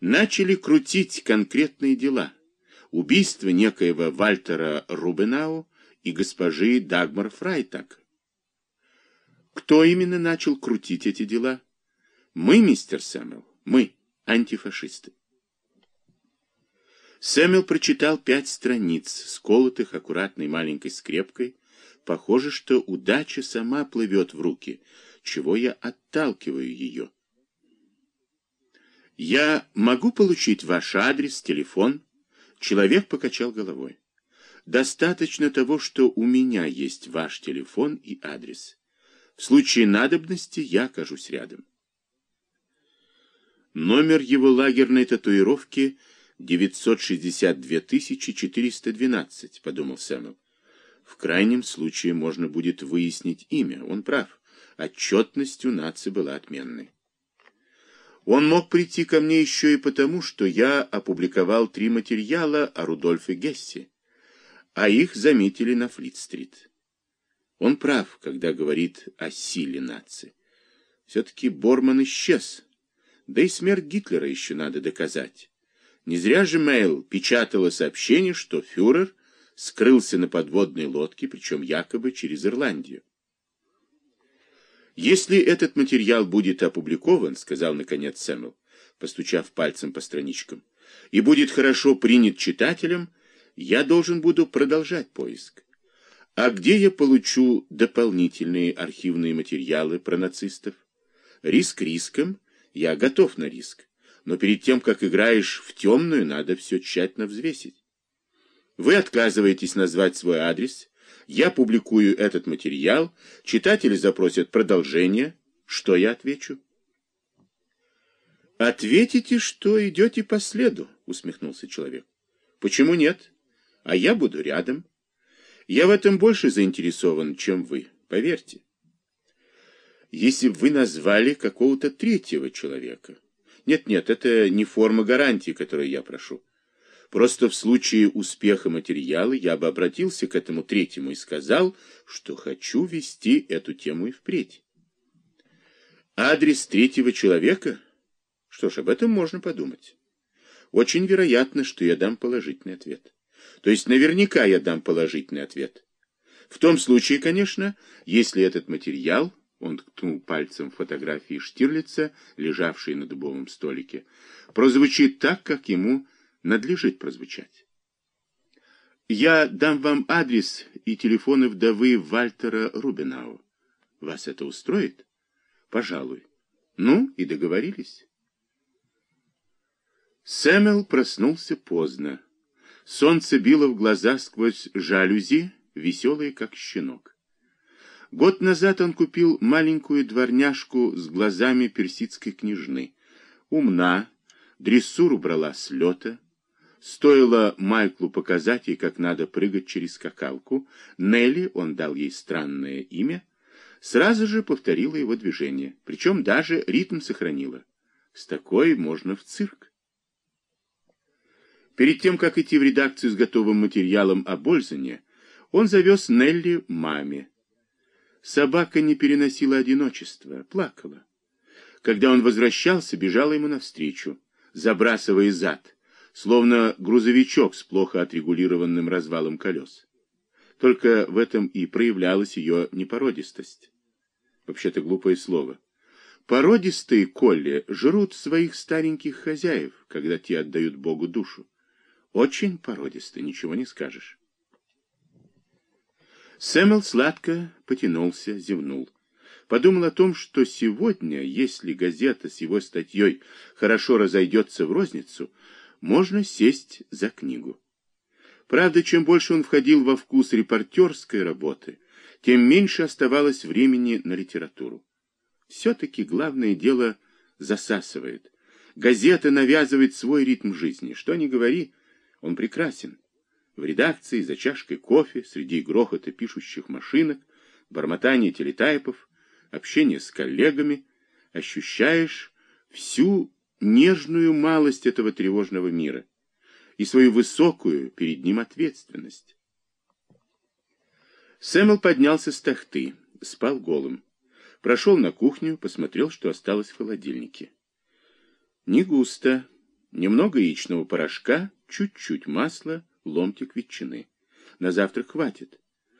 начали крутить конкретные дела. Убийство некоего Вальтера Рубенау и госпожи Дагмар Фрайтак. Кто именно начал крутить эти дела? Мы, мистер Сэмюэл, мы, антифашисты. Сэмюэл прочитал пять страниц, сколотых аккуратной маленькой скрепкой. Похоже, что удача сама плывет в руки, чего я отталкиваю ее. «Я могу получить ваш адрес, телефон?» Человек покачал головой. «Достаточно того, что у меня есть ваш телефон и адрес. В случае надобности я окажусь рядом». Номер его лагерной татуировки 962 412, подумал Сэмюэл. В крайнем случае можно будет выяснить имя. Он прав. Отчетность у нации была отменной. Он мог прийти ко мне еще и потому, что я опубликовал три материала о Рудольфе Гессе, а их заметили на Флит-стрит. Он прав, когда говорит о силе нации. Все-таки Борман исчез, да и смерть Гитлера еще надо доказать. Не зря же Мейл печатала сообщение, что фюрер скрылся на подводной лодке, причем якобы через Ирландию. «Если этот материал будет опубликован, — сказал наконец Сэмюэл, постучав пальцем по страничкам, — и будет хорошо принят читателем, я должен буду продолжать поиск. А где я получу дополнительные архивные материалы про нацистов? Риск риском, я готов на риск, но перед тем, как играешь в темную, надо все тщательно взвесить. Вы отказываетесь назвать свой адрес, я публикую этот материал, читатели запросят продолжение. Что я отвечу? Ответите, что идете по следу, усмехнулся человек. Почему нет? А я буду рядом. Я в этом больше заинтересован, чем вы, поверьте. Если бы вы назвали какого-то третьего человека. Нет-нет, это не форма гарантии, которую я прошу. Просто в случае успеха материала я бы обратился к этому третьему и сказал, что хочу вести эту тему и впредь. Адрес третьего человека? Что ж, об этом можно подумать. Очень вероятно, что я дам положительный ответ. То есть наверняка я дам положительный ответ. В том случае, конечно, если этот материал, он ткнул пальцем фотографии Штирлица, лежавшей на дубовом столике, прозвучит так, как ему надлежит прозвучать. Я дам вам адрес и телефоны вдовы Вальтера Рубинау. Вас это устроит? Пожалуй. Ну, и договорились. Сэмюэл проснулся поздно. Солнце било в глаза сквозь жалюзи, веселый, как щенок. Год назад он купил маленькую дворняжку с глазами персидской княжны. Умна, дрессуру брала с лета, Стоило Майклу показать ей, как надо прыгать через скакалку, Нелли, он дал ей странное имя, сразу же повторила его движение, причем даже ритм сохранила. С такой можно в цирк. Перед тем, как идти в редакцию с готовым материалом о Бользане, он завез Нелли маме. Собака не переносила одиночества, плакала. Когда он возвращался, бежала ему навстречу, забрасывая зад словно грузовичок с плохо отрегулированным развалом колес. Только в этом и проявлялась ее непородистость. Вообще-то глупое слово. Породистые колли жрут своих стареньких хозяев, когда те отдают Богу душу. Очень породистые, ничего не скажешь. Сэмэл сладко потянулся, зевнул. Подумал о том, что сегодня, если газета с его статьей хорошо разойдется в розницу, можно сесть за книгу. Правда, чем больше он входил во вкус репортерской работы, тем меньше оставалось времени на литературу. Все-таки главное дело засасывает. Газета навязывает свой ритм жизни. Что ни говори, он прекрасен. В редакции, за чашкой кофе, среди грохота пишущих машинок, бормотания телетайпов, общения с коллегами, ощущаешь всю нежную малость этого тревожного мира и свою высокую перед ним ответственность. Сэмэл поднялся с тахты, спал голым. Прошел на кухню, посмотрел, что осталось в холодильнике. Не густо, немного яичного порошка, чуть-чуть масла, ломтик ветчины. На завтрак хватит.